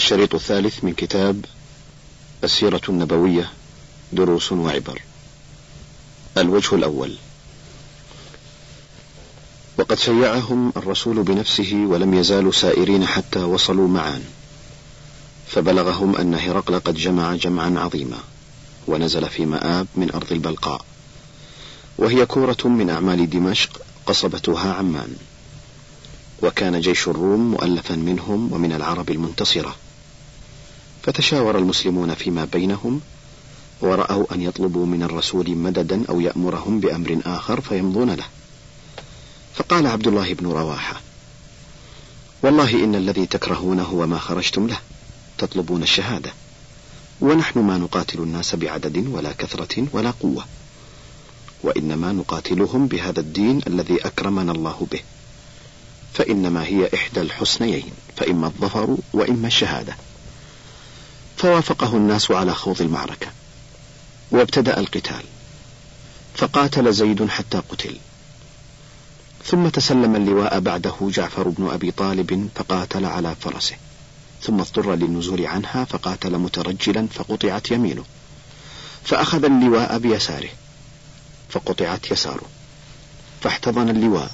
الشريط الثالث من كتاب السيرة النبوية دروس وعبر. الوجه الأول. وقد شيعهم الرسول بنفسه ولم يزالوا سائرين حتى وصلوا معان فبلغهم أن هرقل قد جمع جمعا عظيما ونزل في مآب من أرض البلقاء. وهي كورة من أعمال دمشق قصبتها عمان. وكان جيش الروم مؤلفا منهم ومن العرب المنتصرة. فتشاور المسلمون فيما بينهم ورأوا أن يطلبوا من الرسول مددا أو يأمرهم بأمر آخر فيمضون له. فقال عبد الله بن رواحة والله إن الذي تكرهونه وما خرجتم له تطلبون الشهادة ونحن ما نقاتل الناس بعدد ولا كثرة ولا قوة وإنما نقاتلهم بهذا الدين الذي أكرمنا الله به فإنما هي إحدى الحسنيين فإما الظفر وإما الشهادة. فوافقه الناس على خوض المعركة وابتدأ القتال فقاتل زيد حتى قتل. ثم تسلم اللواء بعده جعفر بن أبي طالب فقاتل على فرسه ثم اضطر للنزول عنها فقاتل مترجلا فقطعت يمينه. فأخذ اللواء بيساره فقطعت يساره فاحتضن اللواء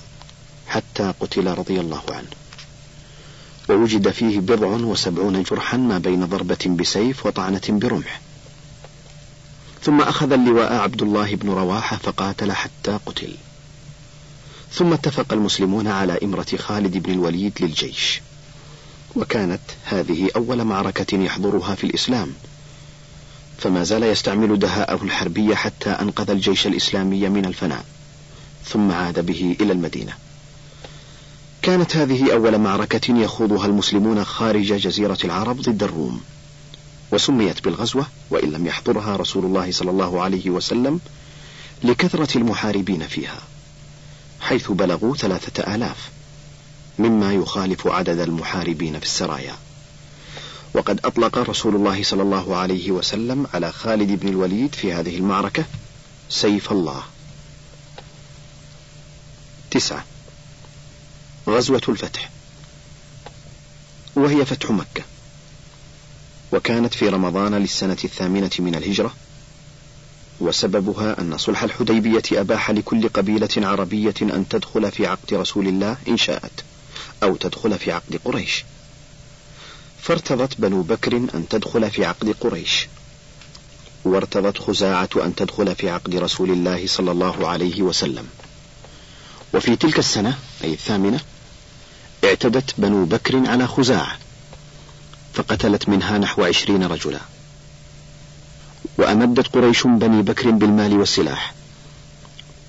حتى قتل رضي الله عنه. ووجد فيه بضع وسبعون جرحا ما بين ضربة بسيف وطعنة برمح. ثم أخذ اللواء عبد الله بن رواحة فقاتل حتى قتل. ثم اتفق المسلمون على إمرة خالد بن الوليد للجيش. وكانت هذه أول معركة يحضرها في الإسلام. فما زال يستعمل دهاءه الحربية حتى أنقذ الجيش الإسلامي من الفناء. ثم عاد به إلى المدينة. كانت هذه أول معركة يخوضها المسلمون خارج جزيرة العرب ضد الروم وسميت بالغزوة وإن لم يحضرها رسول الله صلى الله عليه وسلم لكثرة المحاربين فيها حيث بلغوا ثلاثة آلاف مما يخالف عدد المحاربين في السرايا. وقد أطلق رسول الله صلى الله عليه وسلم على خالد بن الوليد في هذه المعركة سيف الله. تسعة. غزوة الفتح. وهي فتح مكة. وكانت في رمضان للسنة الثامنة من الهجرة وسببها أن صلح الحديبية أباح لكل قبيلة عربية أن تدخل في عقد رسول الله إن شاءت أو تدخل في عقد قريش. فارتضت بنو بكر أن تدخل في عقد قريش. وارتضت خزاعة أن تدخل في عقد رسول الله صلى الله عليه وسلم. وفي تلك السنة أي الثامنة اعتدت بنو بكر على خزاعة فقتلت منها نحو عشرين رجلا. وأمدت قريش بني بكر بالمال والسلاح.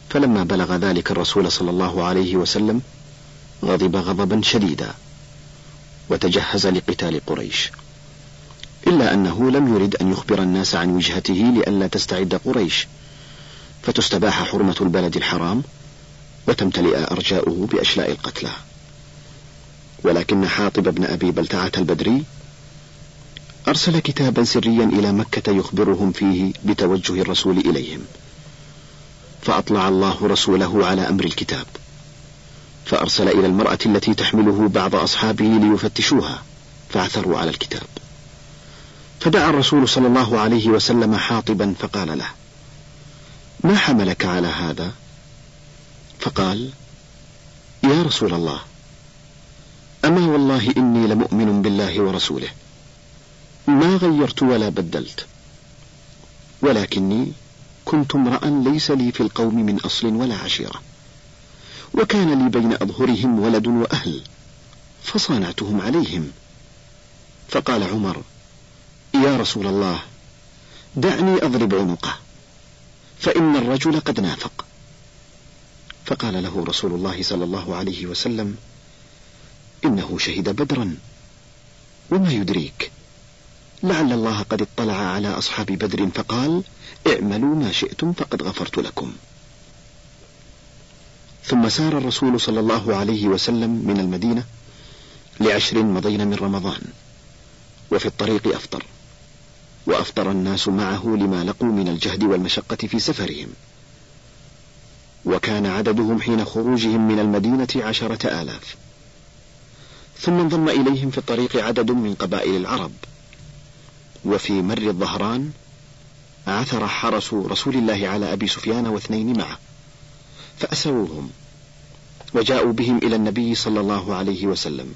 فلما بلغ ذلك الرسول صلى الله عليه وسلم غضب غضبا شديدا وتجهز لقتال قريش. إلا أنه لم يرد أن يخبر الناس عن وجهته لئلا تستعد قريش. فتستباح حرمة البلد الحرام وتمتلئ أرجاؤه بأشلاء القتلى. ولكن حاطب بن أبي بلتعة البدري أرسل كتابا سريا إلى مكة يخبرهم فيه بتوجه الرسول إليهم. فأطلع الله رسوله على أمر الكتاب. فأرسل إلى المرأة التي تحمله بعض أصحابه ليفتشوها فعثروا على الكتاب. فدعا الرسول صلى الله عليه وسلم حاطبا فقال له ما حملك على هذا؟ فقال يا رسول الله أما والله إني لمؤمن بالله ورسوله. ما غيرت ولا بدلت. ولكني كنت امرأ ليس لي في القوم من أصل ولا عشيرة. وكان لي بين أظهرهم ولد وأهل فصانعتهم عليهم. فقال عمر يا رسول الله دعني أضرب عنقه فإن الرجل قد نافق. فقال له رسول الله صلى الله عليه وسلم إنه شهد بدرا. وما يدريك. لعل الله قد اطلع على أصحاب بدر فقال اعملوا ما شئتم فقد غفرت لكم. ثم سار الرسول صلى الله عليه وسلم من المدينة لعشر مضين من رمضان. وفي الطريق أفطر. وأفطر الناس معه لما لقوا من الجهد والمشقة في سفرهم. وكان عددهم حين خروجهم من المدينة عشرة آلاف. ثم انضم إليهم في الطريق عدد من قبائل العرب. وفي مر الظهران عثر حرس رسول الله على أبي سفيان واثنين معه فأسروهم وجاءوا بهم إلى النبي صلى الله عليه وسلم.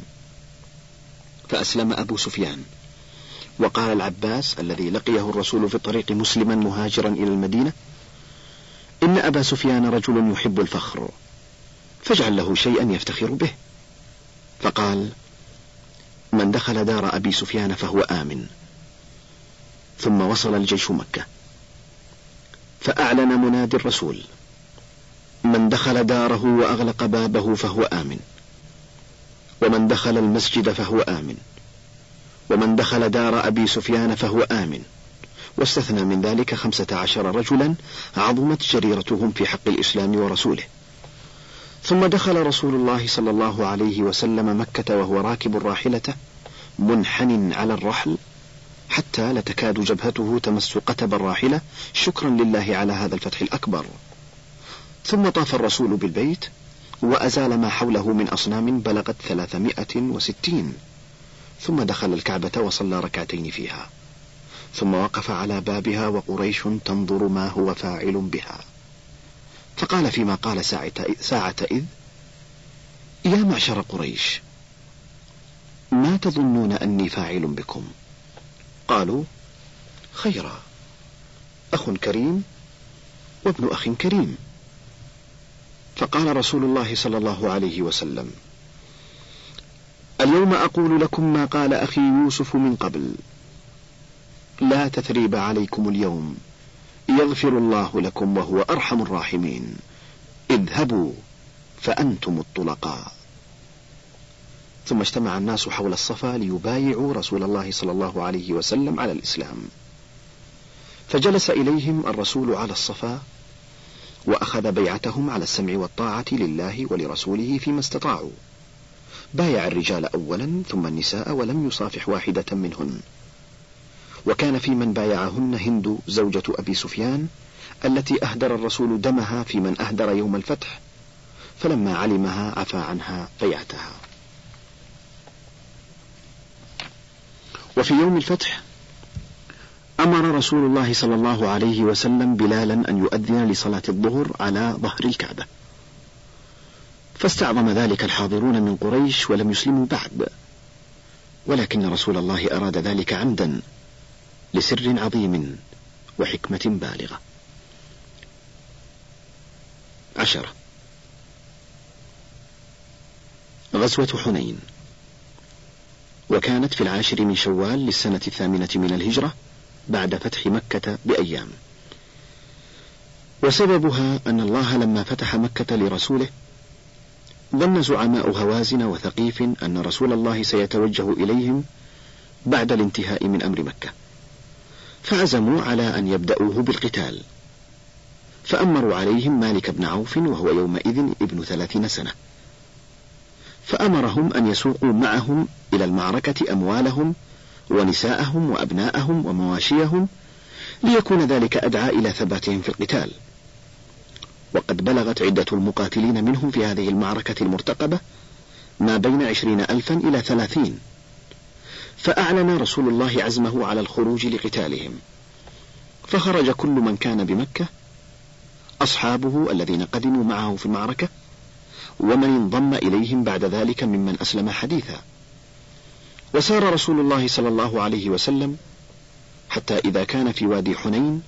فأسلم أبو سفيان. وقال العباس الذي لقيه الرسول في الطريق مسلما مهاجرا إلى المدينة إن أبا سفيان رجل يحب الفخر فاجعل له شيئا يفتخر به. فقال من دخل دار أبي سفيان فهو آمن. ثم وصل الجيش مكة. فأعلن منادي الرسول من دخل داره وأغلق بابه فهو آمن ومن دخل المسجد فهو آمن ومن دخل دار أبي سفيان فهو آمن. واستثنى من ذلك خمسة عشر رجلا عظمت جريرتهم في حق الإسلام ورسوله. ثم دخل رسول الله صلى الله عليه وسلم مكة وهو راكب راحلته منحن على الرحل حتى لتكاد جبهته تمس قتب الراحلة. شكرا لله على هذا الفتح الأكبر. ثم طاف الرسول بالبيت وأزال ما حوله من أصنام بلغت ثلاثمائة وستين. ثم دخل الكعبة وصلى ركعتين فيها. ثم وقف على بابها وقريش تنظر ما هو فاعل بها. فقال فيما قال ساعة, إذ يا معشر قريش ما تظنون أني فاعل بكم؟ قالوا خيرا أخ كريم وابن أخ كريم. فقال رسول الله صلى الله عليه وسلم اليوم أقول لكم ما قال أخي يوسف من قبل لا تثريب عليكم اليوم. يغفر الله لكم وهو أرحم الراحمين. اذهبوا فأنتم الطلقاء. ثم اجتمع الناس حول الصفا ليبايعوا رسول الله صلى الله عليه وسلم على الإسلام. فجلس إليهم الرسول على الصفا وأخذ بيعتهم على السمع والطاعة لله ولرسوله فيما استطاعوا. بايع الرجال أولا ثم النساء ولم يصافح واحدة منهن. وكان في من بايعهن هند زوجة أبي سفيان التي أهدر الرسول دمها في من أهدر يوم الفتح فلما علمها عفى عنها بيعتها وفي يوم الفتح أمر رسول الله صلى الله عليه وسلم بلالا أن يؤذن لصلاة الظهر على ظهر الكعبة. فاستعظم ذلك الحاضرون من قريش ولم يسلموا بعد ولكن رسول الله أراد ذلك عمدا. لسر عظيم وحكمة بالغة. عشرة. غزوة حنين. وكانت في العاشر من شوال للسنة الثامنة من الهجرة بعد فتح مكة بأيام. وسببها أن الله لما فتح مكة لرسوله ظن زعماء هوازن وثقيف أن رسول الله سيتوجه إليهم بعد الانتهاء من أمر مكة. فعزموا على أن يبدأوه بالقتال. فأمروا عليهم مالك بن عوف وهو يومئذ ابن ثلاثين سنة. فأمرهم أن يسوقوا معهم إلى المعركة أموالهم ونساءهم وأبناءهم ومواشيهم ليكون ذلك أدعى إلى ثباتهم في القتال. وقد بلغت عدة المقاتلين منهم في هذه المعركة المرتقبة ما بين عشرين ألفا إلى ثلاثين. فأعلن رسول الله عزمه على الخروج لقتالهم. فخرج كل من كان بمكة أصحابه الذين قدموا معه في المعركة ومن انضم إليهم بعد ذلك ممن أسلم حديثا. وسار رسول الله صلى الله عليه وسلم حتى إذا كان في وادي حنين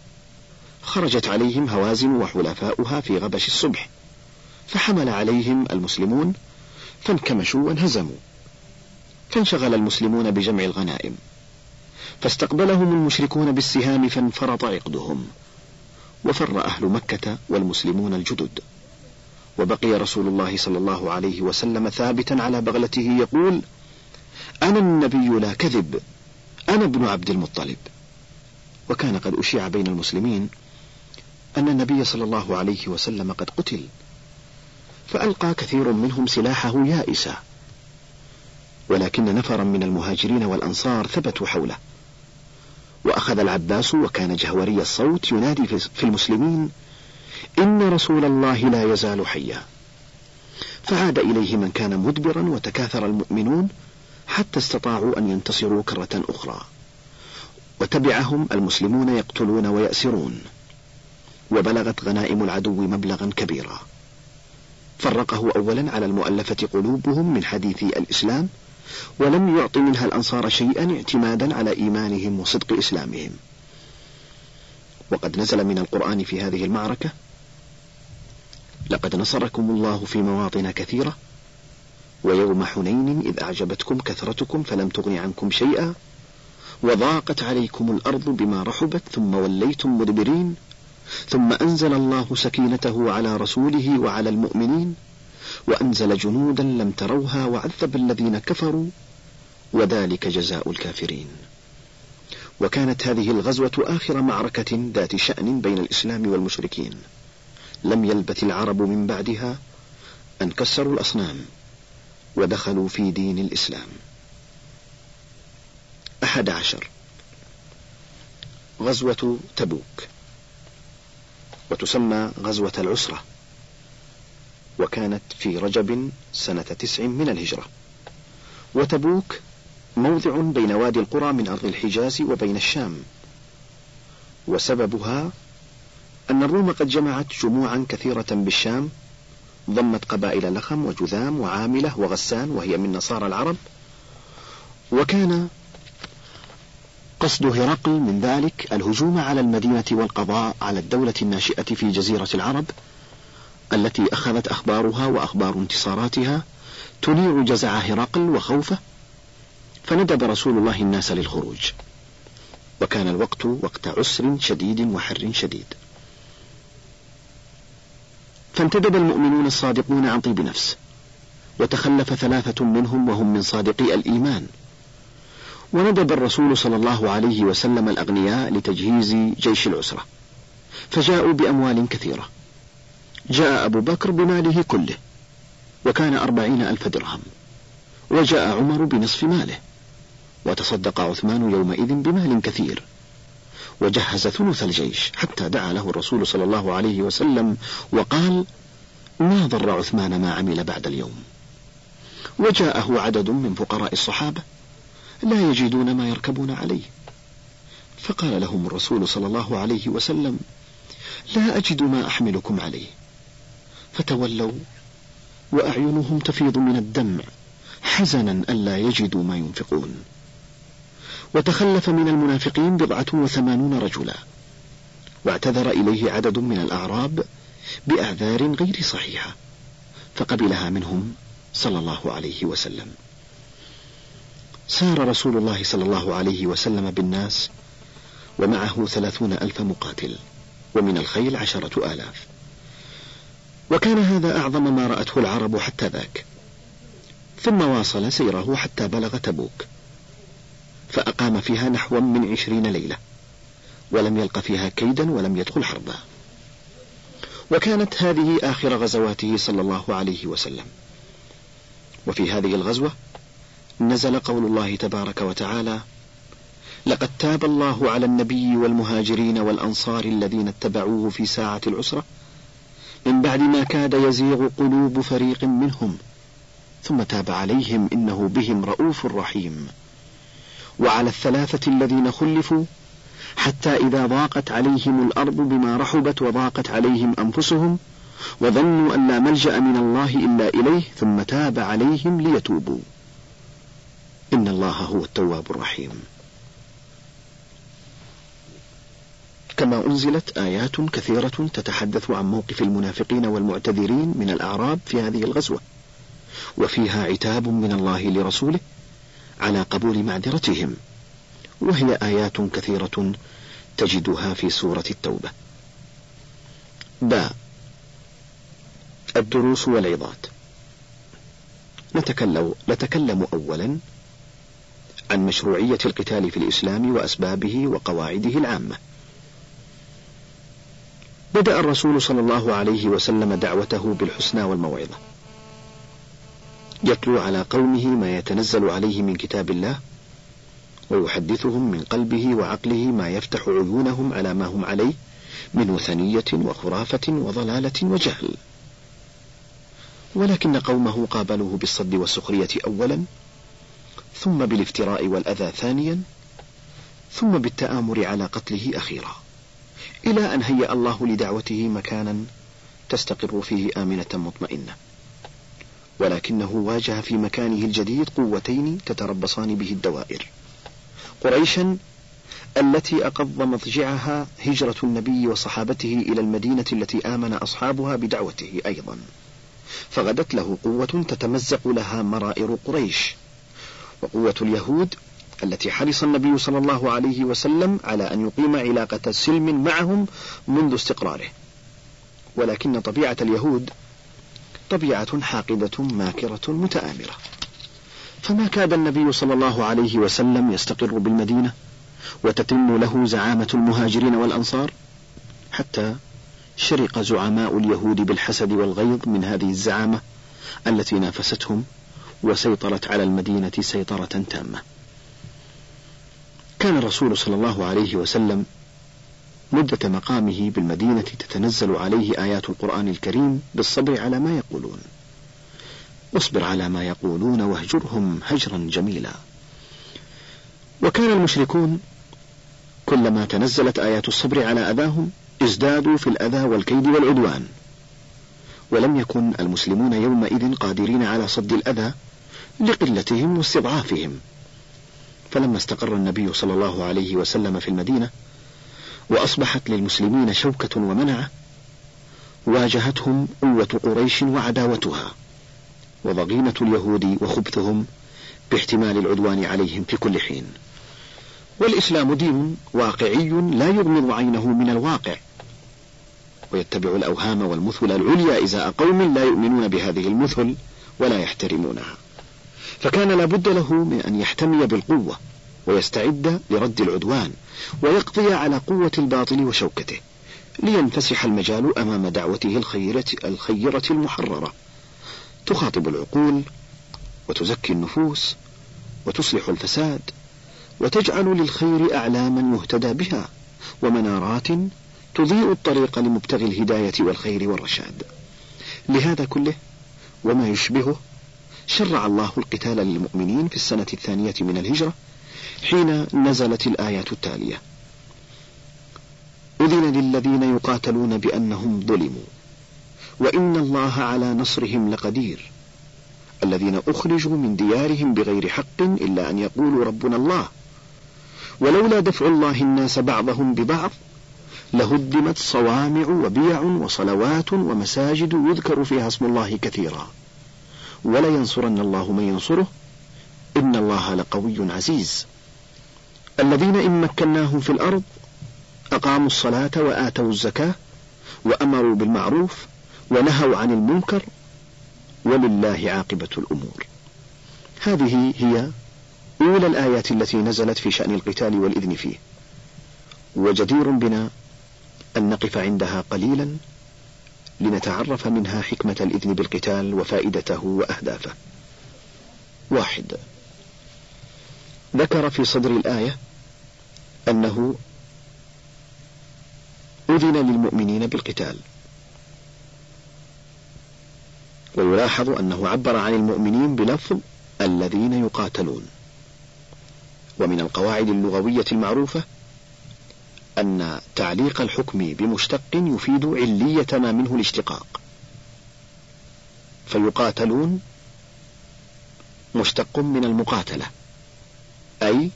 خرجت عليهم هوازن وحلفاؤها في غبش الصبح فحمل عليهم المسلمون فانكمشوا وانهزموا. فانشغل المسلمون بجمع الغنائم. فاستقبلهم المشركون بالسهام فانفرط عقدهم. وفر أهل مكة والمسلمون الجدد. وبقي رسول الله صلى الله عليه وسلم ثابتا على بغلته يقول أنا النبي لا كذب أنا ابن عبد المطلب. وكان قد أشيع بين المسلمين أن النبي صلى الله عليه وسلم قد قتل. فألقى كثير منهم سلاحه يائسا. ولكن نفرا من المهاجرين والأنصار ثبتوا حوله. وأخذ العباس وكان جهوري الصوت ينادي في المسلمين إن رسول الله لا يزال حيا. فعاد إليه من كان مدبرا وتكاثر المؤمنون حتى استطاعوا أن ينتصروا كرة أخرى. وتبعهم المسلمون يقتلون ويأسرون. وبلغت غنائم العدو مبلغا كبيرا. فرقه أولا على المؤلفة قلوبهم من حديث الإسلام ولم يعط منها الأنصار شيئا اعتمادا على إيمانهم وصدق إسلامهم. وقد نزل من القرآن في هذه المعركة لقد نصركم الله في مواطن كثيرة ويوم حنين إذ أعجبتكم كثرتكم فلم تغن عنكم شيئا وضاقت عليكم الأرض بما رحبت ثم وليتم مدبرين ثم أنزل الله سكينته على رسوله وعلى المؤمنين وأنزل جنودا لم تروها وعذب الذين كفروا وذلك جزاء الكافرين. وكانت هذه الغزوة آخر معركة ذات شأن بين الإسلام والمشركين. لم يلبث العرب من بعدها أن كسروا الأصنام ودخلوا في دين الإسلام. أحد عشر. غزوة تبوك. وتسمى غزوة العسرة. وكانت في رجب سنة تسع من الهجرة. وتبوك موضع بين وادي القرى من أرض الحجاز وبين الشام. وسببها أن الروم قد جمعت جموعا كثيرة بالشام ضمت قبائل لخم وجذام وعاملة وغسان وهي من نصارى العرب. وكان قصد هرقل من ذلك الهجوم على المدينة والقضاء على الدولة الناشئة في جزيرة العرب التي أخذت أخبارها وأخبار انتصاراتها تنيع جزع هرقل وخوفه فندب رسول الله الناس للخروج. وكان الوقت وقت عسر شديد وحر شديد. فانتدب المؤمنون الصادقون عن طيب نفس وتخلف ثلاثة منهم وهم من صادقي الإيمان. وندب الرسول صلى الله عليه وسلم الأغنياء لتجهيز جيش العسرة فجاءوا بأموال كثيرة. جاء أبو بكر بماله كله وكان أربعين ألف درهم وجاء عمر بنصف ماله وتصدق عثمان يومئذ بمال كثير وجهز ثلث الجيش حتى دعا له الرسول صلى الله عليه وسلم وقال ما ضر عثمان ما عمل بعد اليوم. وجاءه عدد من فقراء الصحابة لا يجدون ما يركبون عليه. فقال لهم الرسول صلى الله عليه وسلم لا أجد ما أحملكم عليه. فتولوا وأعينهم تفيض من الدمع حزنا ألا يجدوا ما ينفقون. وتخلف من المنافقين بضعة وثمانون رجلا. واعتذر إليه عدد من الأعراب بأعذار غير صحيحة فقبلها منهم صلى الله عليه وسلم. سار رسول الله صلى الله عليه وسلم بالناس ومعه ثلاثون ألف مقاتل ومن الخيل عشرة آلاف. وكان هذا أعظم ما رأته العرب حتى ذاك. ثم واصل سيره حتى بلغ تبوك. فأقام فيها نحو من عشرين ليلة ولم يلق فيها كيدا ولم يدخل حربا. وكانت هذه آخر غزواته صلى الله عليه وسلم. وفي هذه الغزوة نزل قول الله تبارك وتعالى لقد تاب الله على النبي والمهاجرين والأنصار الذين اتبعوه في ساعة العسرة من بعد ما كاد يزيغ قلوب فريق منهم ثم تاب عليهم إنه بهم رؤوف رحيم. وعلى الثلاثة الذين خلفوا حتى إذا ضاقت عليهم الأرض بما رحبت وضاقت عليهم أنفسهم وظنوا أن لا ملجأ من الله إلا إليه ثم تاب عليهم ليتوبوا. إن الله هو التواب الرحيم. كما أنزلت آيات كثيرة تتحدث عن موقف المنافقين والمعتذرين من الأعراب في هذه الغزوة وفيها عتاب من الله لرسوله على قبول معذرتهم وهي آيات كثيرة تجدها في سورة التوبة. باء الدروس والعظات. نتكلم, نتكلم أولا عن مشروعية القتال في الإسلام وأسبابه وقواعده العامة. بدأ الرسول صلى الله عليه وسلم دعوته بالحسنى والموعظة. يتلو على قومه ما يتنزل عليه من كتاب الله ويحدثهم من قلبه وعقله ما يفتح عيونهم على ما هم عليه من وثنية وخرافة وضلالة وجهل. ولكن قومه قابلوه بالصد والسخرية أولا ثم بالافتراء والأذى ثانيا ثم بالتآمر على قتله أخيرا. إلى أن هيأ الله لدعوته مكانا تستقر فيه آمنة مطمئنة. ولكنه واجه في مكانه الجديد قوتين تتربصان به الدوائر. قريشا التي أقض مضجعها هجرة النبي وصحابته إلى المدينة التي آمن أصحابها بدعوته أيضا. فغدت له قوة تتمزق لها مرائر قريش. وقوة اليهود التي حرص النبي صلى الله عليه وسلم على أن يقيم علاقة سلم معهم منذ استقراره ولكن طبيعة اليهود طبيعة حاقدة ماكرة متآمرة فما كاد النبي صلى الله عليه وسلم يستقر بالمدينة وتتم له زعامة المهاجرين والأنصار حتى شرق زعماء اليهود بالحسد والغيظ من هذه الزعامة التي نافستهم وسيطرت على المدينة سيطرة تامة. كان الرسول صلى الله عليه وسلم مدة مقامه بالمدينة تتنزل عليه آيات القرآن الكريم بالصبر على ما يقولون. واصبر على ما يقولون واهجرهم هجرا جميلا. وكان المشركون كلما تنزلت آيات الصبر على أذاهم ازدادوا في الأذى والكيد والعدوان ولم يكن المسلمون يومئذ قادرين على صد الأذى لقلتهم واستضعافهم فلما استقر النبي صلى الله عليه وسلم في المدينة وأصبحت للمسلمين شوكة ومنعة واجهتهم قوة قريش وعداوتها وضغينة اليهود وخبثهم باحتمال العدوان عليهم في كل حين. والإسلام دين واقعي لا يغمض عينه من الواقع. ويتبع الأوهام والمثل العليا إزاء قوم لا يؤمنون بهذه المثل ولا يحترمونها. فكان لابد له من أن يحتمي بالقوة ويستعد لرد العدوان ويقضي على قوة الباطل وشوكته لينفسح المجال أمام دعوته الخيرة, الخيرة المحررة. تخاطب العقول وتزكي النفوس وتصلح الفساد وتجعل للخير أعلاما يهتدى بها ومنارات تضيء الطريق لمبتغي الهداية والخير والرشاد. لهذا كله وما يشبهه شرع الله القتال للمؤمنين في السنة الثانية من الهجرة حين نزلت الآيات التالية. أذن للذين يقاتلون بأنهم ظلموا. وإن الله على نصرهم لقدير. الذين أخرجوا من ديارهم بغير حق إلا أن يقولوا ربنا الله. ولولا دفع الله الناس بعضهم ببعض لهدمت صوامع وبيع وصلوات ومساجد يذكر فيها اسم الله كثيرا. ولينصرن الله من ينصره. إن الله لقوي عزيز. الذين إن مكناهم في الأرض أقاموا الصلاة وآتوا الزكاة وأمروا بالمعروف ونهوا عن المنكر ولله عاقبة الأمور. هذه هي أولى الآيات التي نزلت في شأن القتال والإذن فيه. وجدير بنا أن نقف عندها قليلا. لنتعرف منها حكمة الإذن بالقتال وفائدته وأهدافه. واحد. ذكر في صدر الآية أنه أذن للمؤمنين بالقتال. ويلاحظ أنه عبر عن المؤمنين بلفظ الذين يقاتلون. ومن القواعد اللغوية المعروفة أن تعليق الحكم بمشتق يفيد علية ما منه الاشتقاق. فيقاتلون مشتق من المقاتلة أي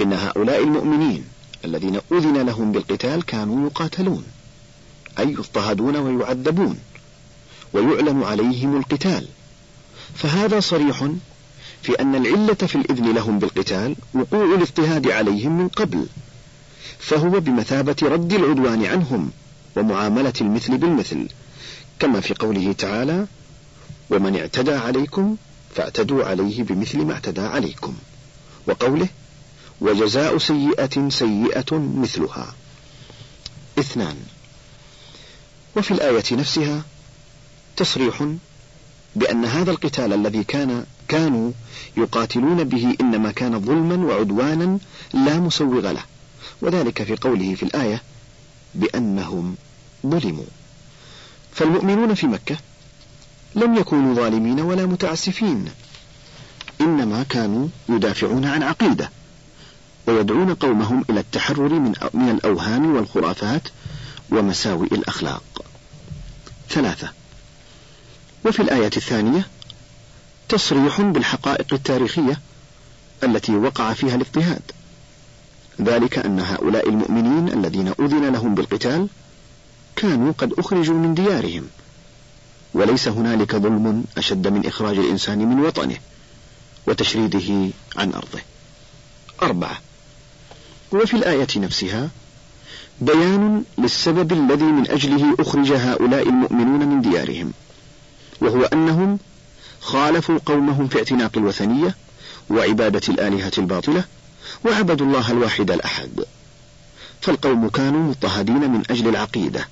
إن هؤلاء المؤمنين الذين أذن لهم بالقتال كانوا يقاتلون أي يضطهدون ويعذبون ويعلن عليهم القتال. فهذا صريح في أن العلة في الإذن لهم بالقتال وقوع الاضطهاد عليهم من قبل فهو بمثابة رد العدوان عنهم ومعاملة المثل بالمثل. كما في قوله تعالى ومن اعتدى عليكم فاعتدوا عليه بمثل ما اعتدى عليكم وقوله وجزاء سيئة سيئة مثلها اثنان. وفي الآية نفسها تصريح بأن هذا القتال الذي كان كانوا يقاتلون به إنما كان ظلما وعدوانا لا مسوغ له. وذلك في قوله في الآية بأنهم ظلموا فالمؤمنون في مكة لم يكونوا ظالمين ولا متعسفين إنما كانوا يدافعون عن عقيدة ويدعون قومهم إلى التحرر من من الأوهام والخرافات ومساوئ الأخلاق. ثلاثة وفي الآية الثانية تصريح بالحقائق التاريخية التي وقع فيها الاضطهاد ذلك أن هؤلاء المؤمنين الذين أذن لهم بالقتال كانوا قد أخرجوا من ديارهم. وليس هنالك ظلم أشد من إخراج الإنسان من وطنه وتشريده عن أرضه. أربعة. وفي الآية نفسها بيان للسبب الذي من أجله أخرج هؤلاء المؤمنون من ديارهم وهو أنهم خالفوا قومهم في اعتناق الوثنية وعبادة الآلهة الباطلة وعبدوا الله الواحد الأحد. فالقوم كانوا مضطهدين من أجل العقيدة.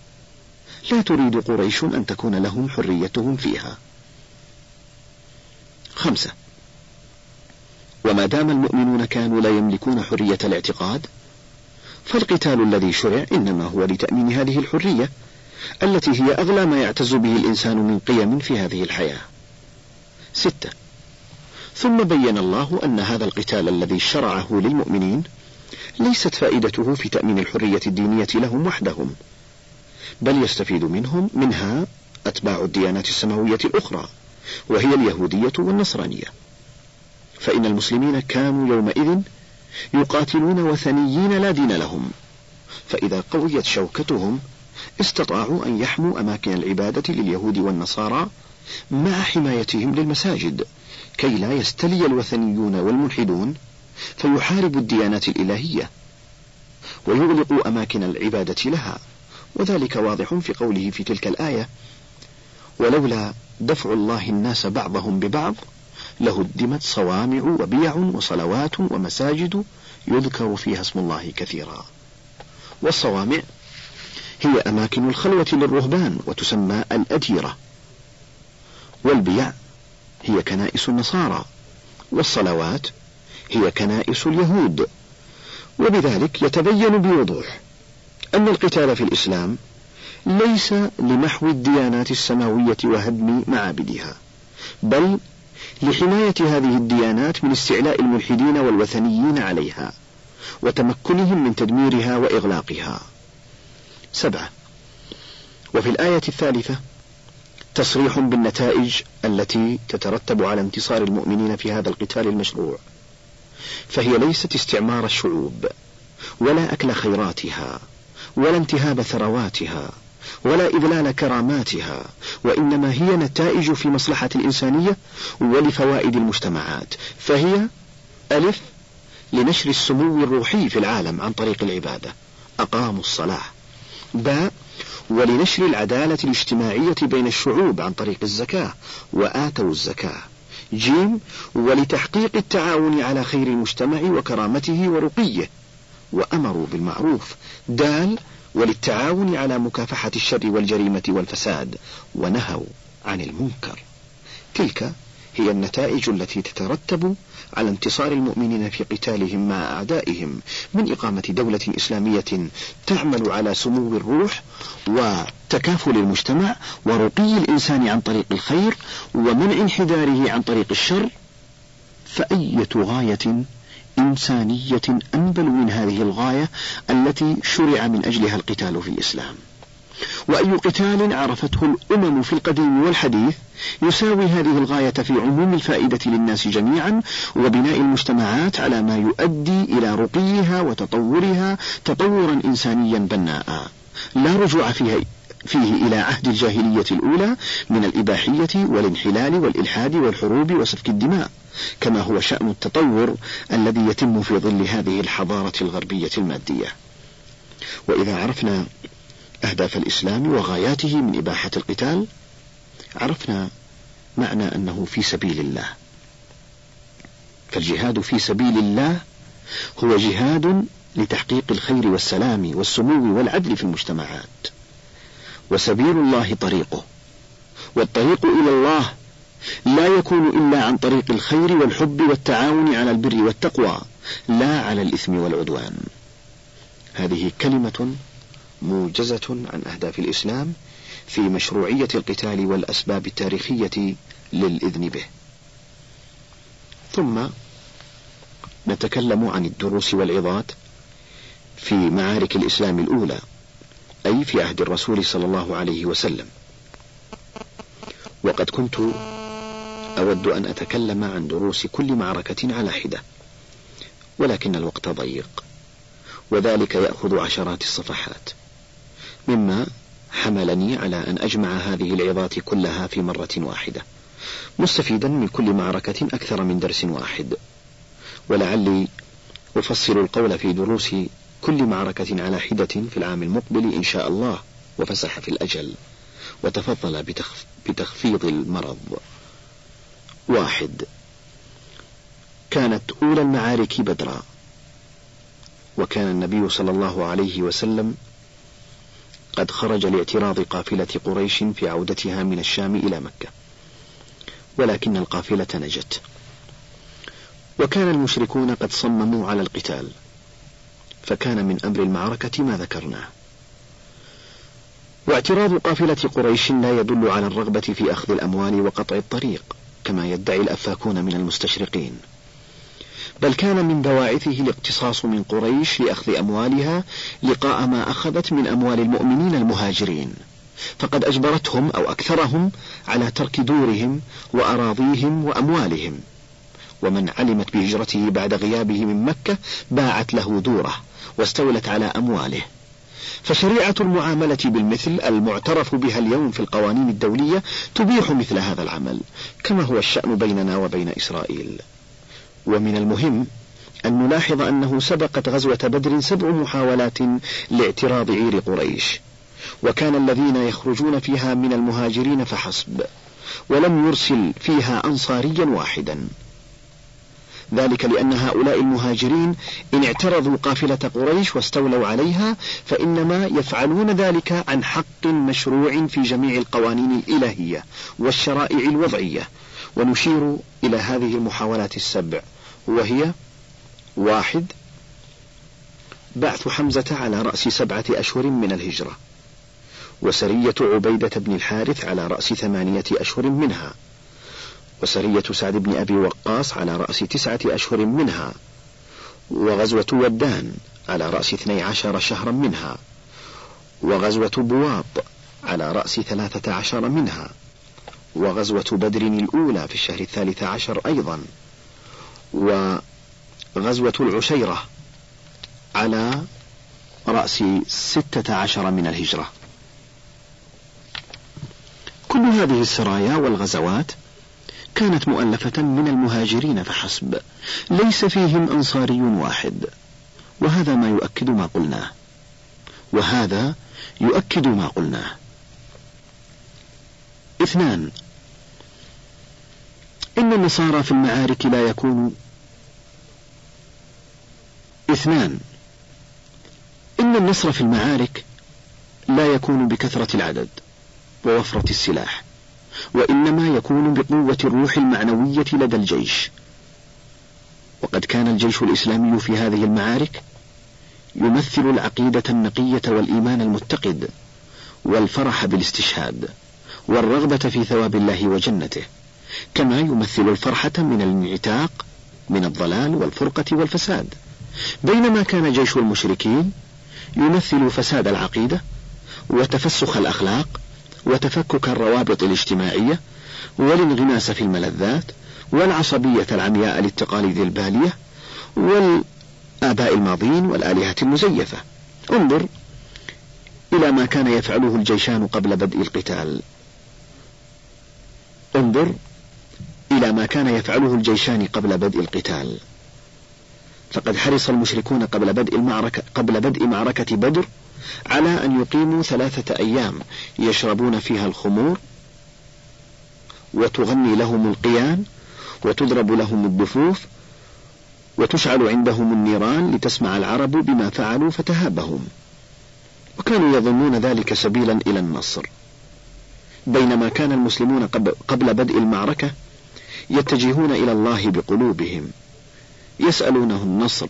لا تريد قريش أن تكون لهم حريتهم فيها. خمسة. وما دام المؤمنون كانوا لا يملكون حرية الاعتقاد فالقتال الذي شرع إنما هو لتأمين هذه الحرية التي هي أغلى ما يعتز به الإنسان من قيم في هذه الحياة. ستة. ثم بين الله أن هذا القتال الذي شرعه للمؤمنين ليست فائدته في تأمين الحرية الدينية لهم وحدهم بل يستفيد منهم منها أتباع الديانات السماوية الأخرى وهي اليهودية والنصرانية. فإن المسلمين كانوا يومئذ يقاتلون وثنيين لا دين لهم فإذا قويت شوكتهم استطاعوا أن يحموا أماكن العبادة لليهود والنصارى مع حمايتهم للمساجد. كي لا يستلي الوثنيون والملحدون فيحاربوا الديانات الإلهية ويغلقوا أماكن العبادة لها وذلك واضح في قوله في تلك الآية ولولا دفع الله الناس بعضهم ببعض لهدمت صوامع وبيع وصلوات ومساجد يذكر فيها اسم الله كثيرا. والصوامع هي أماكن الخلوة للرهبان وتسمى الأديرة والبيع هي كنائس النصارى والصلوات هي كنائس اليهود. وبذلك يتبين بوضوح أن القتال في الإسلام ليس لمحو الديانات السماوية وهدم معابدها بل لحماية هذه الديانات من استعلاء الملحدين والوثنيين عليها وتمكنهم من تدميرها وإغلاقها. سبعة. وفي الآية الثالثة تصريح بالنتائج التي تترتب على انتصار المؤمنين في هذا القتال المشروع فهي ليست استعمار الشعوب ولا أكل خيراتها ولا انتهاب ثرواتها ولا إذلال كراماتها وإنما هي نتائج في مصلحة الإنسانية ولفوائد المجتمعات فهي ألف لنشر السمو الروحي في العالم عن طريق العبادة أقاموا الصلاة باء ولنشر العدالة الاجتماعية بين الشعوب عن طريق الزكاة وآتوا الزكاة. جيم ولتحقيق التعاون على خير المجتمع وكرامته ورقيه وأمروا بالمعروف. دال وللتعاون على مكافحة الشر والجريمة والفساد ونهوا عن المنكر. تلك هي النتائج التي تترتب على انتصار المؤمنين في قتالهم مع أعدائهم من إقامة دولة إسلامية تعمل على سمو الروح وتكافل المجتمع ورقي الإنسان عن طريق الخير ومنع انحداره عن طريق الشر فأية غاية إنسانية أنبل من هذه الغاية التي شرع من أجلها القتال في الإسلام؟ وأي قتال عرفته الأمم في القديم والحديث يساوي هذه الغاية في عموم الفائدة للناس جميعا وبناء المجتمعات على ما يؤدي إلى رقيها وتطورها تطورا إنسانيا بناء. لا رجوع فيها فيه إلى عهد الجاهلية الأولى من الإباحية والانحلال والإلحاد والحروب وسفك الدماء كما هو شأن التطور الذي يتم في ظل هذه الحضارة الغربية المادية. وإذا عرفنا أهداف الإسلام وغاياته من إباحة القتال عرفنا معنى أنه في سبيل الله. فالجهاد في سبيل الله هو جهاد لتحقيق الخير والسلام والسمو والعدل في المجتمعات. وسبيل الله طريقه والطريق إلى الله لا يكون إلا عن طريق الخير والحب والتعاون على البر والتقوى لا على الإثم والعدوان. هذه كلمة موجزة عن أهداف الإسلام في مشروعية القتال والأسباب التاريخية للإذن به. ثم نتكلم عن الدروس والعظات في معارك الإسلام الأولى أي في عهد الرسول صلى الله عليه وسلم. وقد كنت أود أن أتكلم عن دروس كل معركة على حدة ولكن الوقت ضيق وذلك يأخذ عشرات الصفحات. مما حملني على أن أجمع هذه العظات كلها في مرة واحدة مستفيدا من كل معركة أكثر من درس واحد. ولعلي أفصل القول في دروس كل معركة على حدة في العام المقبل إن شاء الله وفسح في الأجل وتفضل بتخف بتخفيض المرض. واحد. كانت أولى المعارك بدرا وكان النبي صلى الله عليه وسلم قد خرج لاعتراض قافلة قريش في عودتها من الشام إلى مكة. ولكن القافلة نجت. وكان المشركون قد صمموا على القتال. فكان من أمر المعركة ما ذكرناه. واعتراض قافلة قريش لا يدل على الرغبة في أخذ الأموال وقطع الطريق كما يدعي الأفاكون من المستشرقين. بل كان من بواعثه الاقتصاص من قريش لأخذ أموالها لقاء ما أخذت من أموال المؤمنين المهاجرين. فقد أجبرتهم أو أكثرهم على ترك دورهم وأراضيهم وأموالهم. ومن علمت بهجرته بعد غيابه من مكة باعت له دوره واستولت على أمواله. فشريعة المعاملة بالمثل المعترف بها اليوم في القوانين الدولية تبيح مثل هذا العمل كما هو الشأن بيننا وبين إسرائيل. ومن المهم أن نلاحظ أنه سبقت غزوة بدر سبع محاولات لاعتراض عير قريش وكان الذين يخرجون فيها من المهاجرين فحسب ولم يرسل فيها أنصاريا واحدا. ذلك لأن هؤلاء المهاجرين إن اعترضوا قافلة قريش واستولوا عليها فإنما يفعلون ذلك عن حق مشروع في جميع القوانين الإلهية والشرائع الوضعية ونشير إلى هذه المحاولات السبع وهي واحد بعث حمزة على رأس سبعة أشهر من الهجرة وسرية عبيدة بن الحارث على رأس ثمانية أشهر منها وسرية سعد بن أبي وقاص على رأس تسعة أشهر منها وغزوة ودان على رأس اثني عشر شهرا منها وغزوة بواط على رأس ثلاثة عشر منها. وغزوة بدر الأولى في الشهر الثالث عشر أيضا وغزوة العشيرة على رأس ستة عشر من الهجرة. كل هذه السرايا والغزوات كانت مؤلفة من المهاجرين فحسب ليس فيهم أنصاري واحد وهذا ما يؤكد ما قلناه. وهذا يؤكد ما قلناه. اثنان. إن النصارى في المعارك لا يكون اثنان. إن النصر في المعارك لا يكون بكثرة العدد ووفرة السلاح وإنما يكون بقوة الروح المعنوية لدى الجيش. وقد كان الجيش الإسلامي في هذه المعارك يمثل العقيدة النقية والإيمان المتقد والفرح بالاستشهاد. والرغبة في ثواب الله وجنته كما يمثل الفرحة من الانعتاق من الضلال والفرقة والفساد. بينما كان جيش المشركين يمثل فساد العقيدة وتفسخ الأخلاق وتفكك الروابط الاجتماعية والانغماس في الملذات والعصبية العمياء للتقاليد البالية والآباء الماضين والآلهة المزيفة. انظر إلى ما كان يفعله الجيشان قبل بدء القتال. انظر إلى ما كان يفعله الجيشان قبل بدء القتال. فقد حرص المشركون قبل بدء المعركة قبل بدء معركة بدر على أن يقيموا ثلاثة أيام يشربون فيها الخمور وتغني لهم القيان وتضرب لهم الدفوف وتشعل عندهم النيران لتسمع العرب بما فعلوا فتهابهم. وكانوا يظنون ذلك سبيلا إلى النصر. بينما كان المسلمون قبل بدء المعركة يتجهون إلى الله بقلوبهم يسألونه النصر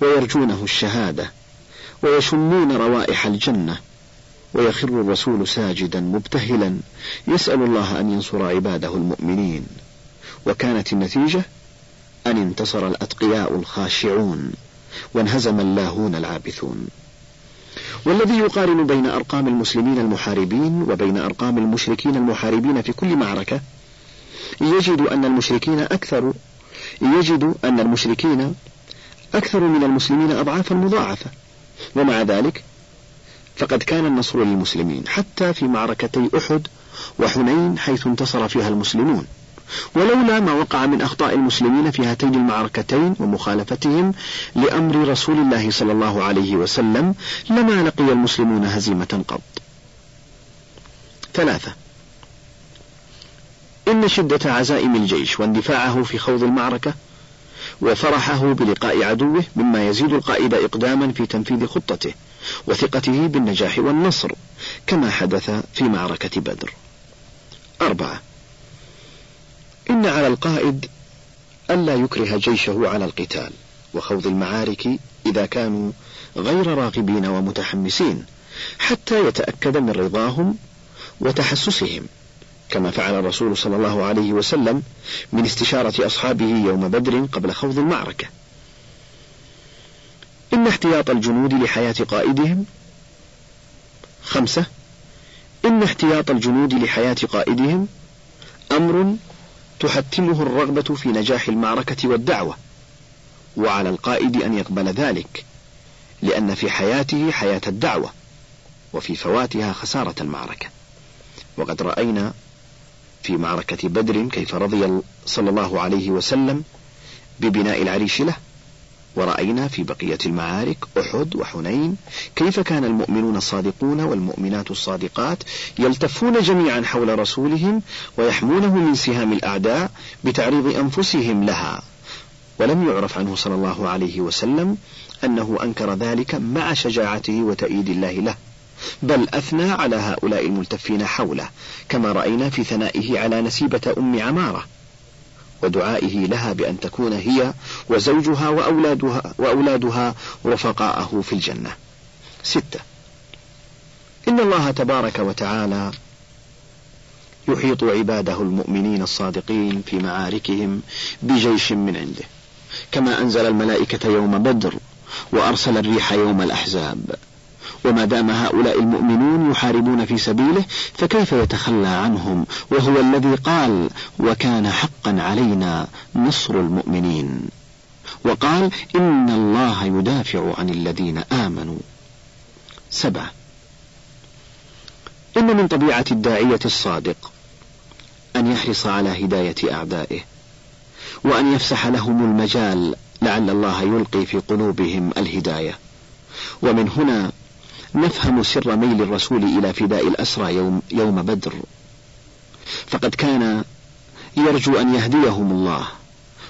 ويرجونه الشهادة ويشمون روائح الجنة ويخر الرسول ساجدا مبتهلا يسأل الله أن ينصر عباده المؤمنين. وكانت النتيجة أن انتصر الأتقياء الخاشعون وانهزم اللاهون العابثون. والذي يقارن بين أرقام المسلمين المحاربين وبين أرقام المشركين المحاربين في كل معركة يجد أن المشركين أكثر يجد أن المشركين أكثر من المسلمين أضعافا مضاعفة. ومع ذلك فقد كان النصر للمسلمين حتى في معركتي أحد وحنين حيث انتصر فيها المسلمون. ولولا ما وقع من أخطاء المسلمين في هاتين المعركتين ومخالفتهم لأمر رسول الله صلى الله عليه وسلم لما لقي المسلمون هزيمة قط. ثلاثة إن شدة عزائم الجيش واندفاعه في خوض المعركة وفرحه بلقاء عدوه مما يزيد القائد إقداما في تنفيذ خطته وثقته بالنجاح والنصر كما حدث في معركة بدر. أربعة إن على القائد ألا يكره جيشه على القتال وخوض المعارك إذا كانوا غير راغبين ومتحمسين حتى يتأكد من رضاهم وتحسسهم كما فعل الرسول صلى الله عليه وسلم من استشارة أصحابه يوم بدر قبل خوض المعركة. إن احتياط الجنود لحياة قائدهم خمسة إن احتياط الجنود لحياة قائدهم أمر تحتمه الرغبة في نجاح المعركة والدعوة وعلى القائد أن يقبل ذلك لأن في حياته حياة الدعوة وفي فواتها خسارة المعركة. وقد رأينا في معركة بدر كيف رضي صلى الله عليه وسلم ببناء العريش له ورأينا في بقية المعارك أحد وحنين كيف كان المؤمنون الصادقون والمؤمنات الصادقات يلتفون جميعا حول رسولهم ويحمونه من سهام الأعداء بتعريض أنفسهم لها. ولم يعرف عنه صلى الله عليه وسلم أنه أنكر ذلك مع شجاعته وتأييد الله له. بل أثنى على هؤلاء الملتفين حوله كما رأينا في ثنائه على نسيبة أم عمارة ودعائه لها بأن تكون هي وزوجها وأولادها, وأولادها رفقاءه في الجنة. ستة. إن الله تبارك وتعالى يحيط عباده المؤمنين الصادقين في معاركهم بجيش من عنده. كما أنزل الملائكة يوم بدر وأرسل الريح يوم الأحزاب. وما دام هؤلاء المؤمنون يحاربون في سبيله فكيف يتخلى عنهم؟ وهو الذي قال وكان حقا علينا نصر المؤمنين وقال إن الله يدافع عن الذين آمنوا سبعة. إن من طبيعة الداعية الصادق أن يحرص على هداية أعدائه وأن يفسح لهم المجال لعل الله يلقي في قلوبهم الهداية. ومن هنا نفهم سر ميل الرسول إلى فداء الأسرى يوم, يوم بدر. فقد كان يرجو أن يهديهم الله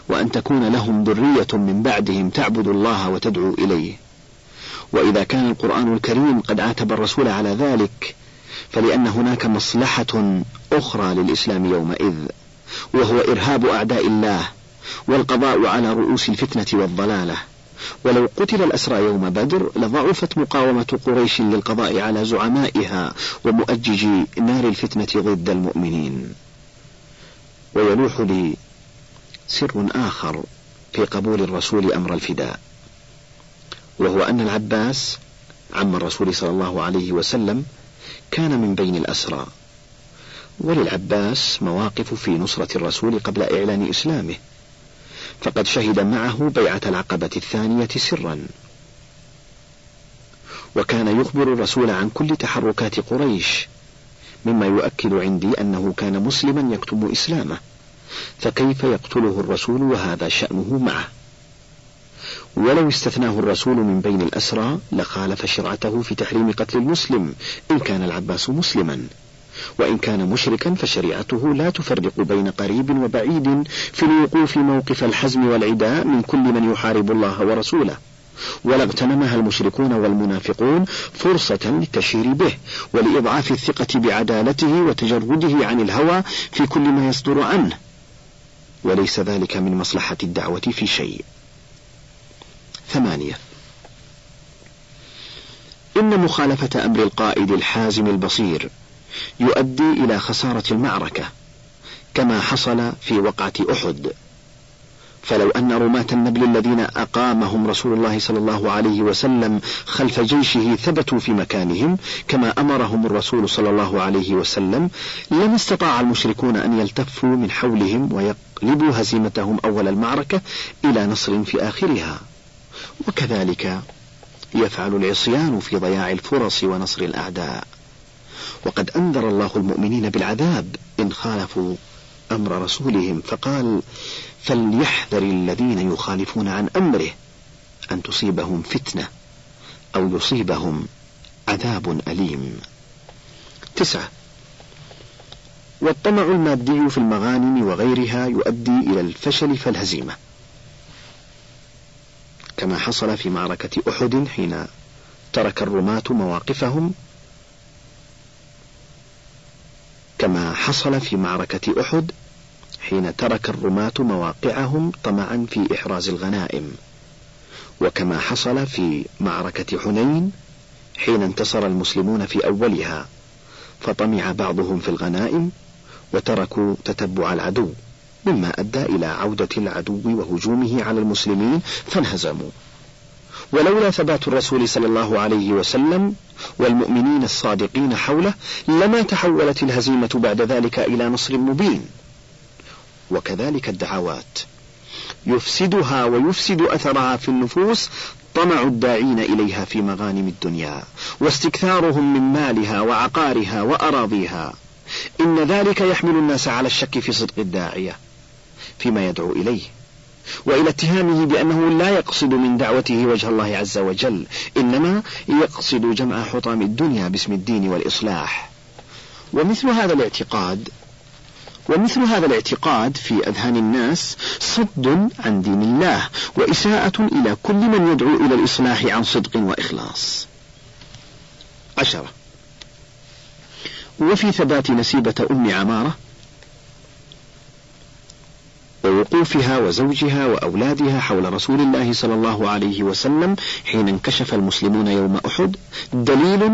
وأن تكون لهم ذرية من بعدهم تعبد الله وتدعو إليه. وإذا كان القرآن الكريم قد عاتب الرسول على ذلك فلأن هناك مصلحة أخرى للإسلام يومئذ وهو إرهاب أعداء الله والقضاء على رؤوس الفتنة والضلالة. ولو قتل الأسرى يوم بدر لضعفت مقاومة قريش للقضاء على زعمائها ومؤججي نار الفتنة ضد المؤمنين. ويلوح لي سر آخر في قبول الرسول أمر الفداء وهو أن العباس عم الرسول صلى الله عليه وسلم كان من بين الأسرى وللعباس مواقف في نصرة الرسول قبل إعلان إسلامه. فقد شهد معه بيعة العقبة الثانية سرا. وكان يخبر الرسول عن كل تحركات قريش مما يؤكد عندي أنه كان مسلما يكتم إسلامه فكيف يقتله الرسول وهذا شأنه معه؟ ولو استثناه الرسول من بين الأسرى لخالف شرعته في تحريم قتل المسلم إن كان العباس مسلما. وإن كان مشركا فشريعته لا تفرق بين قريب وبعيد في الوقوف موقف الحزم والعداء من كل من يحارب الله ورسوله. ولا اغتنمها المشركون والمنافقون فرصة للتشهير به ولإضعاف الثقة بعدالته وتجرده عن الهوى في كل ما يصدر عنه. وليس ذلك من مصلحة الدعوة في شيء. ثمانية. إن مخالفة أمر القائد الحازم البصير يؤدي إلى خسارة المعركة كما حصل في وقعة أحد. فلو أن رماة النبل الذين أقامهم رسول الله صلى الله عليه وسلم خلف جيشه ثبتوا في مكانهم كما أمرهم الرسول صلى الله عليه وسلم لم استطاع المشركون أن يلتفوا من حولهم ويقلبوا هزيمتهم أول المعركة إلى نصر في آخرها. وكذلك يفعل العصيان في ضياع الفرص ونصر الأعداء. وقد أنذر الله المؤمنين بالعذاب إن خالفوا أمر رسولهم فقال فليحذر الذين يخالفون عن أمره أن تصيبهم فتنة أو يصيبهم عذاب أليم. تسعة. والطمع المادي في المغانم وغيرها يؤدي إلى الفشل فالهزيمة. كما حصل في معركة أحد حين ترك الرماة مواقفهم كما حصل في معركة أحد حين ترك الرماة مواقعهم طمعا في إحراز الغنائم. وكما حصل في معركة حنين حين انتصر المسلمون في أولها فطمع بعضهم في الغنائم وتركوا تتبع العدو مما أدى إلى عودة العدو وهجومه على المسلمين فانهزموا. ولولا ثبات الرسول صلى الله عليه وسلم والمؤمنين الصادقين حوله لما تحولت الهزيمة بعد ذلك إلى نصر مبين. وكذلك الدعوات. يفسدها ويفسد أثرها في النفوس طمع الداعين إليها في مغانم الدنيا واستكثارهم من مالها وعقارها وأراضيها. إن ذلك يحمل الناس على الشك في صدق الداعية فيما يدعو إليه. وإلى اتهامه بأنه لا يقصد من دعوته وجه الله عز وجل إنما يقصد جمع حطام الدنيا باسم الدين والإصلاح. ومثل هذا الاعتقاد ومثل هذا الاعتقاد في أذهان الناس صد عن دين الله وإساءة إلى كل من يدعو إلى الإصلاح عن صدق وإخلاص. عشرة. وفي ثبات نسيبة أم عمارة ووقوفها وزوجها وأولادها حول رسول الله صلى الله عليه وسلم حين انكشف المسلمون يوم أحد دليل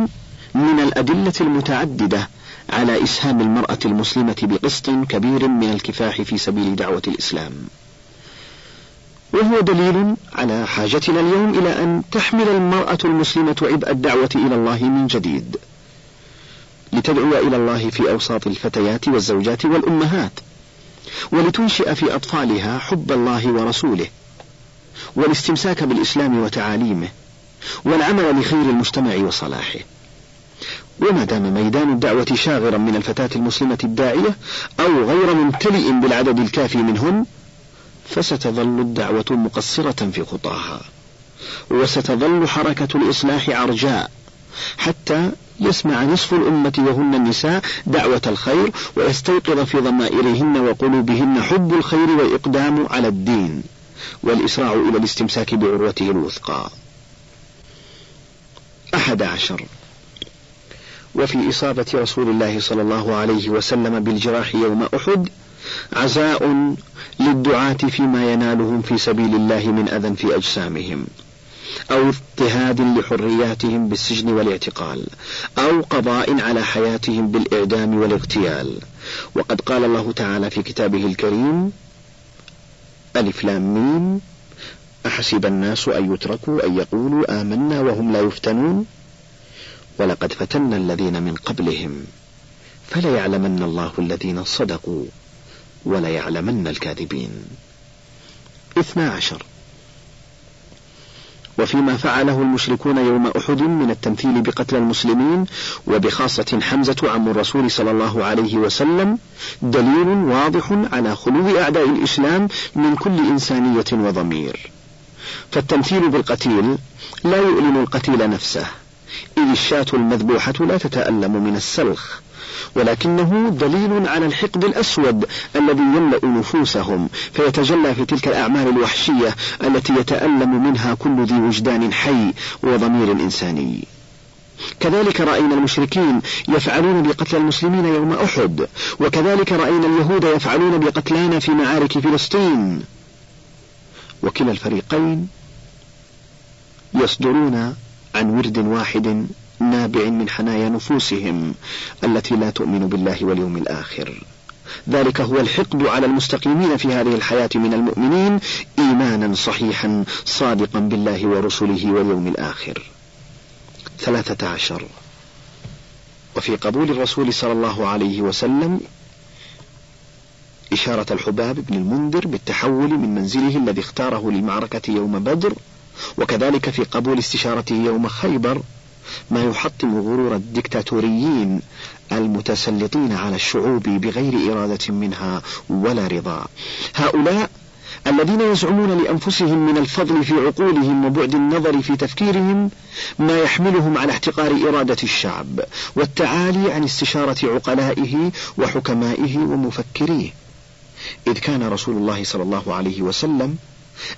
من الأدلة المتعددة على إسهام المرأة المسلمة بقسط كبير من الكفاح في سبيل دعوة الإسلام. وهو دليل على حاجتنا اليوم إلى أن تحمل المرأة المسلمة عبء الدعوة إلى الله من جديد لتدعو إلى الله في أوساط الفتيات والزوجات والأمهات. ولتنشئ في أطفالها حب الله ورسوله والاستمساك بالإسلام وتعاليمه والعمل لخير المجتمع وصلاحه. وما دام ميدان الدعوة شاغرا من الفتاة المسلمة الداعية أو غير ممتلئ بالعدد الكافي منهن فستظل الدعوة مقصرة في خطاها وستظل حركة الإصلاح عرجاء حتى يسمع نصف الأمة وهن النساء دعوة الخير ويستيقظ في ضمائرهن وقلوبهن حب الخير والإقدام على الدين والإسراع إلى الاستمساك بعروته الوثقى. أحد عشر. وفي إصابة رسول الله صلى الله عليه وسلم بالجراح يوم أحد عزاء للدعاة فيما ينالهم في سبيل الله من أذى في أجسامهم. أو اضطهاد لحرياتهم بالسجن والاعتقال أو قضاء على حياتهم بالإعدام والاغتيال. وقد قال الله تعالى في كتابه الكريم ألف لام ميم أحسب الناس أن يتركوا أن يقولوا آمنا وهم لا يفتنون؟ ولقد فتنا الذين من قبلهم فليعلمن الله الذين صدقوا وليعلمن الكاذبين. اثنا عشر. وفيما فعله المشركون يوم أحد من التمثيل بقتل المسلمين وبخاصة حمزة عم الرسول صلى الله عليه وسلم دليل واضح على خلو أعداء الإسلام من كل إنسانية وضمير. فالتمثيل بالقتيل لا يؤلم القتيل نفسه إذ الشاة المذبوحة لا تتألم من السلخ. ولكنه دليل على الحقد الأسود الذي يملأ نفوسهم فيتجلى في تلك الأعمال الوحشية التي يتألم منها كل ذي وجدان حي وضمير إنساني. كذلك رأينا المشركين يفعلون بقتل المسلمين يوم أحد وكذلك رأينا اليهود يفعلون بقتلانا في معارك فلسطين. وكلا الفريقين يصدرون عن ورد واحد نابع من حنايا نفوسهم التي لا تؤمن بالله واليوم الآخر. ذلك هو الحقد على المستقيمين في هذه الحياة من المؤمنين إيمانا صحيحا صادقا بالله ورسله واليوم الآخر. ثلاثة عشر. وفي قبول الرسول صلى الله عليه وسلم إشارة الحباب بن المنذر بالتحول من منزله الذي اختاره للمعركة يوم بدر وكذلك في قبول استشارته يوم خيبر ما يحطم غرور الدكتاتوريين المتسلطين على الشعوب بغير إرادة منها ولا رضا. هؤلاء الذين يزعمون لأنفسهم من الفضل في عقولهم وبعد النظر في تفكيرهم ما يحملهم على احتقار إرادة الشعب والتعالي عن استشارة عقلائه وحكمائه ومفكريه. إذ كان رسول الله صلى الله عليه وسلم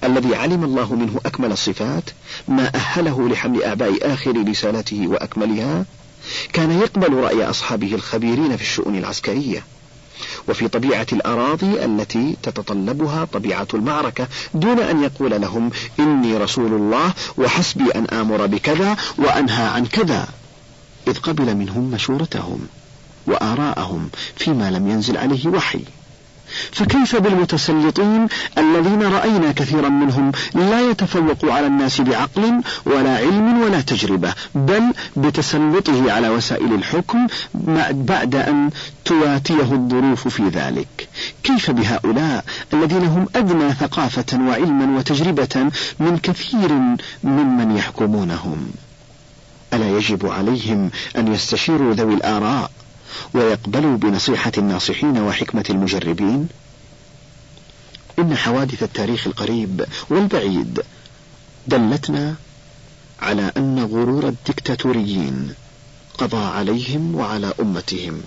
الذي علم الله منه أكمل الصفات ما أهله لحمل أعباء آخر رسالته وأكملها كان يقبل رأي أصحابه الخبيرين في الشؤون العسكرية. وفي طبيعة الأراضي التي تتطلبها طبيعة المعركة دون أن يقول لهم إني رسول الله وحسبي أن آمر بكذا وأنهى عن كذا. إذ قبل منهم مشورتهم وآراءهم فيما لم ينزل عليه وحي. فكيف بالمتسلطين الذين رأينا كثيرا منهم لا يتفوق على الناس بعقل ولا علم ولا تجربة بل بتسلطه على وسائل الحكم بعد أن تواتيه الظروف في ذلك. كيف بهؤلاء الذين هم أدنى ثقافة وعلما وتجربة من كثير ممن يحكمونهم؟ ألا يجب عليهم أن يستشيروا ذوي الآراء؟ ويقبلوا بنصيحة الناصحين وحكمة المجربين. إن حوادث التاريخ القريب والبعيد دلتنا على أن غرور الدكتاتوريين قضى عليهم وعلى أمتهم.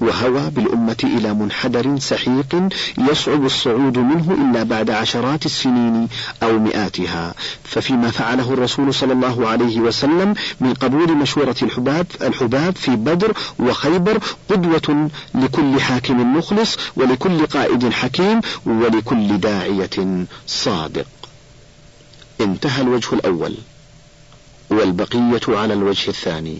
وهوى بالأمة إلى منحدر سحيق يصعب الصعود منه إلا بعد عشرات السنين أو مئاتها. ففيما فعله الرسول صلى الله عليه وسلم من قبول مشورة الحباب, الحباب في بدر وخيبر قدوة لكل حاكم مخلص ولكل قائد حكيم ولكل داعية صادق. انتهى الوجه الأول والبقية على الوجه الثاني.